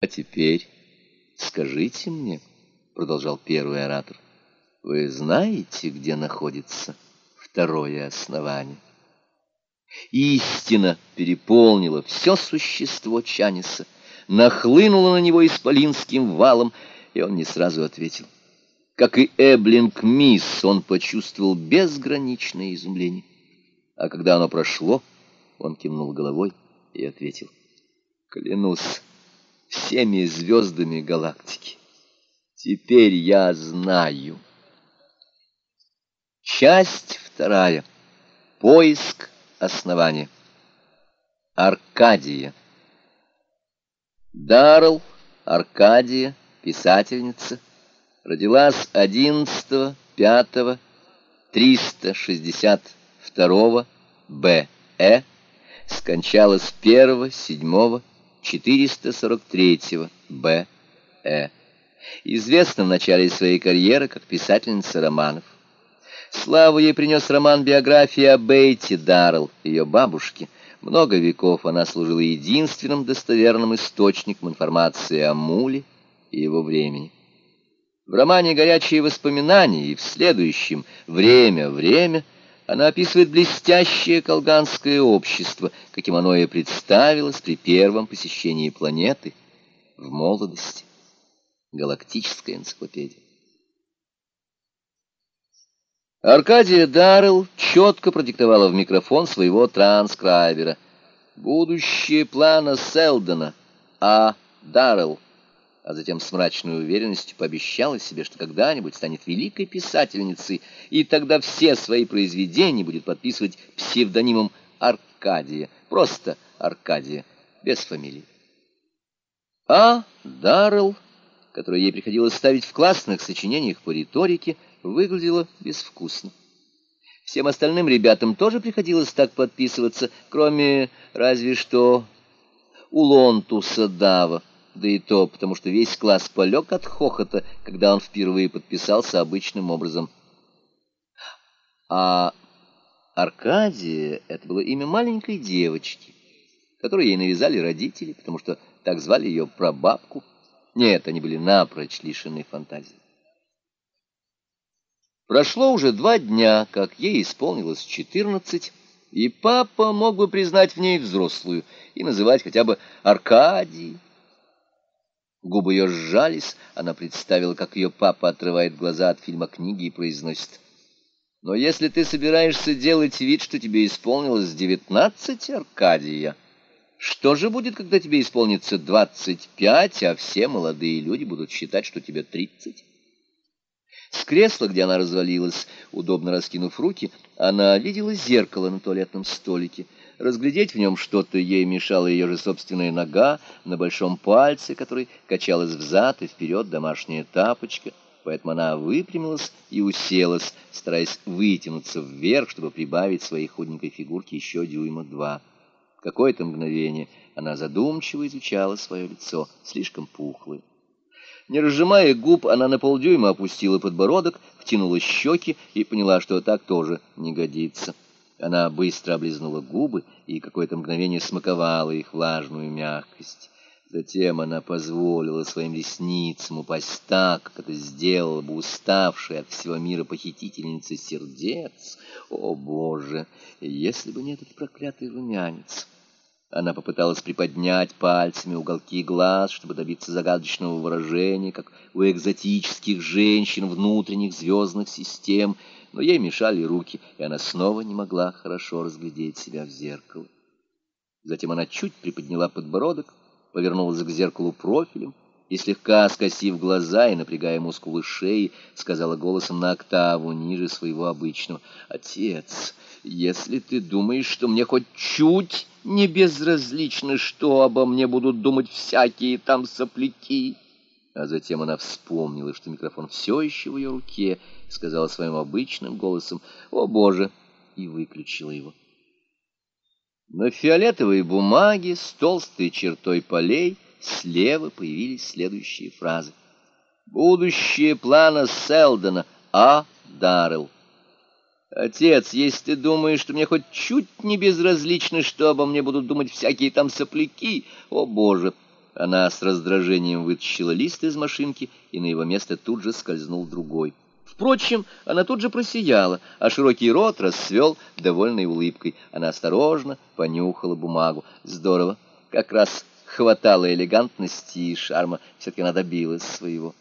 А теперь скажите мне, — продолжал первый оратор, — вы знаете, где находится второе основание? Истина переполнила все существо Чаниса, нахлынула на него исполинским валом, и он не сразу ответил. Как и Эблинг Мисс, он почувствовал безграничное изумление. А когда оно прошло, он кивнул головой и ответил. Клянусь всеми звездами галактики. Теперь я знаю. Часть вторая. Поиск основания. Аркадия. Даррелл, Аркадия, писательница, родилась 11 5 362 Б.Э., скончалась 1 7 443 Б.Э. Известна в начале своей карьеры как писательница романов. Славу ей принес роман «Биография Бейти Даррелл», ее бабушки. Много веков она служила единственным достоверным источником информации о Муле и его времени. В романе «Горячие воспоминания» и в следующем «Время, время» она описывает блестящее колганское общество, каким оно и представилось при первом посещении планеты в молодости. Галактическая энциклопедия. Аркадия Даррелл четко продиктовала в микрофон своего транскрайбера. «Будущее плана Селдона. А. Даррелл» а затем с мрачной уверенностью пообещала себе, что когда-нибудь станет великой писательницей, и тогда все свои произведения будет подписывать псевдонимом Аркадия, просто Аркадия, без фамилии. А. Даррелл, которую ей приходилось ставить в классных сочинениях по риторике, выглядела безвкусно. Всем остальным ребятам тоже приходилось так подписываться, кроме разве что Улонтуса Дава, да и то потому, что весь класс полег от хохота, когда он впервые подписался обычным образом. А Аркадия — это было имя маленькой девочки, которую ей навязали родители, потому что так звали ее прабабку. Нет, они были напрочь лишены фантазии. Прошло уже два дня, как ей исполнилось четырнадцать, и папа мог бы признать в ней взрослую и называть хотя бы Аркадией. Губы ее сжались, она представила, как ее папа отрывает глаза от фильма книги и произносит. «Но если ты собираешься делать вид, что тебе исполнилось девятнадцать, Аркадия, что же будет, когда тебе исполнится двадцать пять, а все молодые люди будут считать, что тебе тридцать?» С кресла, где она развалилась, удобно раскинув руки, она видела зеркало на туалетном столике — Разглядеть в нем что-то ей мешала ее же собственная нога на большом пальце, который качалась взад и вперед домашняя тапочка, поэтому она выпрямилась и уселась, стараясь вытянуться вверх, чтобы прибавить своей худенькой фигурке еще дюйма два. Какое-то мгновение она задумчиво изучала свое лицо, слишком пухлое. Не разжимая губ, она на полдюйма опустила подбородок, втянула щеки и поняла, что так тоже не годится. Она быстро облизнула губы и какое-то мгновение смаковала их влажную мягкость. Затем она позволила своим ресницам упасть так, как это сделала бы уставшая от всего мира похитительница сердец. О, Боже, если бы не этот проклятый румянец! Она попыталась приподнять пальцами уголки глаз, чтобы добиться загадочного выражения, как у экзотических женщин внутренних звездных систем — но ей мешали руки, и она снова не могла хорошо разглядеть себя в зеркало. Затем она чуть приподняла подбородок, повернулась к зеркалу профилем и, слегка скосив глаза и напрягая мускулы шеи, сказала голосом на октаву ниже своего обычного. «Отец, если ты думаешь, что мне хоть чуть не безразлично, что обо мне будут думать всякие там сопляки...» А затем она вспомнила, что микрофон все еще в ее руке, сказала своим обычным голосом «О, Боже!» и выключила его. На фиолетовой бумаге с толстой чертой полей слева появились следующие фразы. «Будущее плана Селдона. А. Даррелл». «Отец, если ты думаешь, что мне хоть чуть не безразлично, что обо мне будут думать всякие там сопляки, о, Боже!» Она с раздражением вытащила лист из машинки, и на его место тут же скользнул другой. Впрочем, она тут же просияла, а широкий рот расцвел довольной улыбкой. Она осторожно понюхала бумагу. Здорово, как раз хватало элегантности и шарма. Все-таки она добилась своего.